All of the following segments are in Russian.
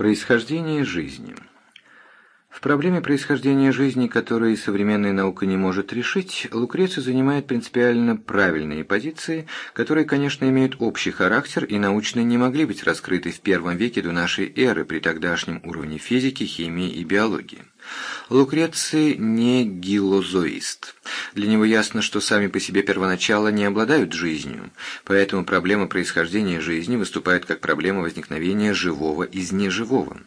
Происхождение жизни В проблеме происхождения жизни, которую современная наука не может решить, Лукреций занимает принципиально правильные позиции, которые, конечно, имеют общий характер и научно не могли быть раскрыты в первом веке до нашей эры при тогдашнем уровне физики, химии и биологии. Лукреций не гилозоист. Для него ясно, что сами по себе первоначала не обладают жизнью, поэтому проблема происхождения жизни выступает как проблема возникновения живого из неживого.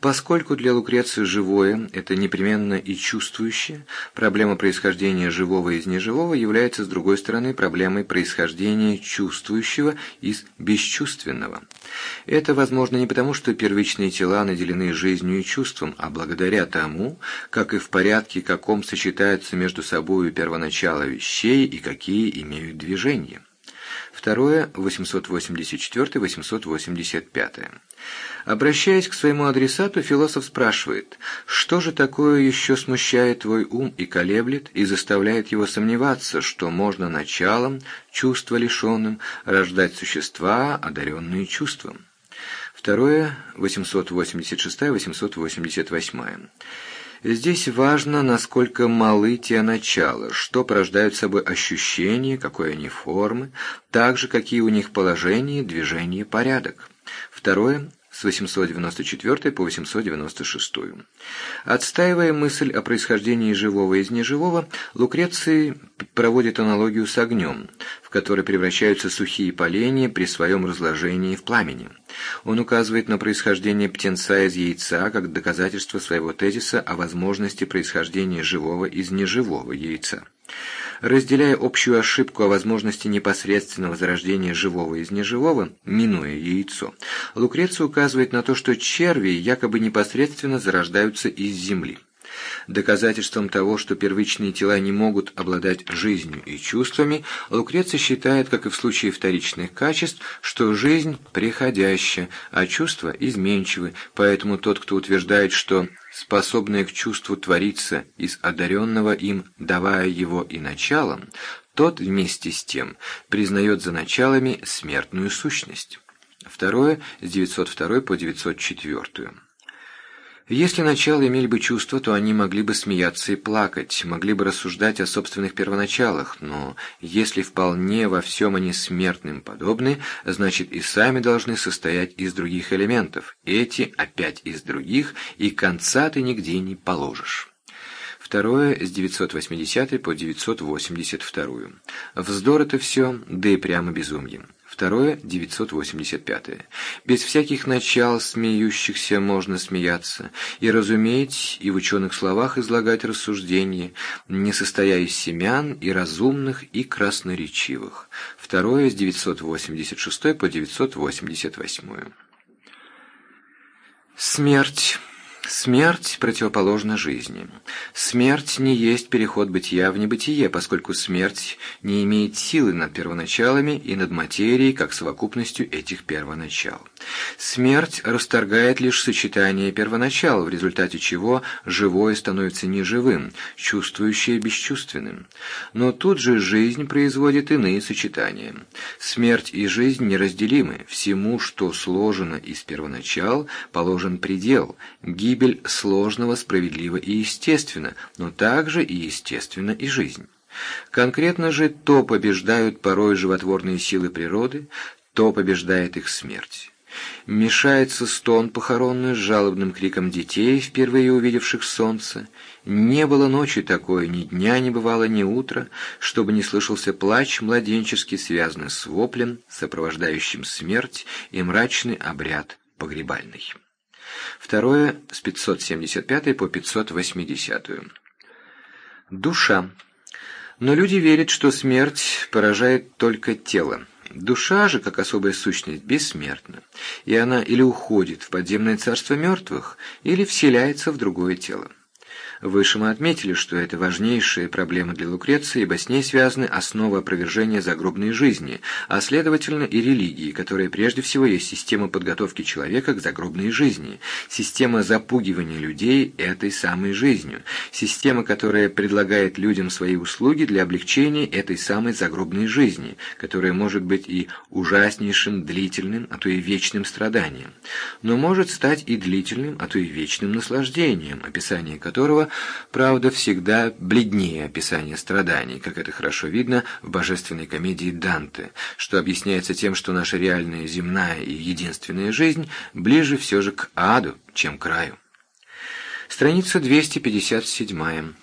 Поскольку для Лукреции живое – это непременно и чувствующее, проблема происхождения живого из неживого является, с другой стороны, проблемой происхождения чувствующего из бесчувственного. Это возможно не потому, что первичные тела наделены жизнью и чувством, а благодаря тому, как и в порядке каком сочетаются между собой первоначало вещей и какие имеют движение. Второе, 884-885. Обращаясь к своему адресату, философ спрашивает, что же такое еще смущает твой ум и колеблет, и заставляет его сомневаться, что можно началом, чувства лишенным, рождать существа, одаренные чувством. Второе, 886-888. Здесь важно, насколько малы те начала, что порождают собой ощущения, какой они формы, также какие у них положение, движение, порядок. Второе, с 894 по 896. Отстаивая мысль о происхождении живого из неживого, Лукреций проводит аналогию с огнем, в который превращаются сухие поленья при своем разложении в пламени. Он указывает на происхождение птенца из яйца как доказательство своего тезиса о возможности происхождения живого из неживого яйца. Разделяя общую ошибку о возможности непосредственного зарождения живого из неживого, минуя яйцо, Лукреций указывает на то, что черви якобы непосредственно зарождаются из земли. Доказательством того, что первичные тела не могут обладать жизнью и чувствами, Лукреций считает, как и в случае вторичных качеств, что жизнь приходящая, а чувства изменчивы, поэтому тот, кто утверждает, что способное к чувству творится из одаренного им, давая его и началом, тот вместе с тем признает за началами смертную сущность. Второе, с 902 по 904. Если начало имели бы чувства, то они могли бы смеяться и плакать, могли бы рассуждать о собственных первоначалах, но если вполне во всем они смертным подобны, значит и сами должны состоять из других элементов, эти опять из других, и конца ты нигде не положишь. Второе с 980 по 982. Вздор это все, да и прямо безумье. Второе, 985. Без всяких начал смеющихся можно смеяться, и разуметь, и в ученых словах излагать рассуждения, не состоя из семян, и разумных, и красноречивых. Второе, с 986 по 988. Смерть. Смерть противоположна жизни. Смерть не есть переход бытия в небытие, поскольку смерть не имеет силы над первоначалами и над материей, как совокупностью этих первоначал. Смерть расторгает лишь сочетание первоначал, в результате чего живое становится неживым, чувствующее бесчувственным. Но тут же жизнь производит иные сочетания. Смерть и жизнь неразделимы, всему, что сложено из первоначал, положен предел, гибель гибель сложного, справедливо и естественно, но также и естественно и жизнь. Конкретно же то побеждают порой животворные силы природы, то побеждает их смерть. Мешается стон похоронный с жалобным криком детей, впервые увидевших солнце. Не было ночи такой, ни дня не бывало, ни утра, чтобы не слышался плач младенческий, связанный с воплем, сопровождающим смерть и мрачный обряд погребальный. Второе с 575 по 580. Душа. Но люди верят, что смерть поражает только тело. Душа же, как особая сущность, бессмертна, и она или уходит в подземное царство мертвых, или вселяется в другое тело. Выше мы отметили, что это важнейшая проблема для Лукреции, ибо с ней связаны основы опровержения загробной жизни, а следовательно и религии, которая прежде всего есть система подготовки человека к загробной жизни, система запугивания людей этой самой жизнью, система, которая предлагает людям свои услуги для облегчения этой самой загробной жизни, которая может быть и ужаснейшим, длительным, а то и вечным страданием, но может стать и длительным, а то и вечным наслаждением, описание которого правда, всегда бледнее описания страданий, как это хорошо видно в божественной комедии Данте, что объясняется тем, что наша реальная земная и единственная жизнь ближе все же к аду, чем к раю. Страница 257.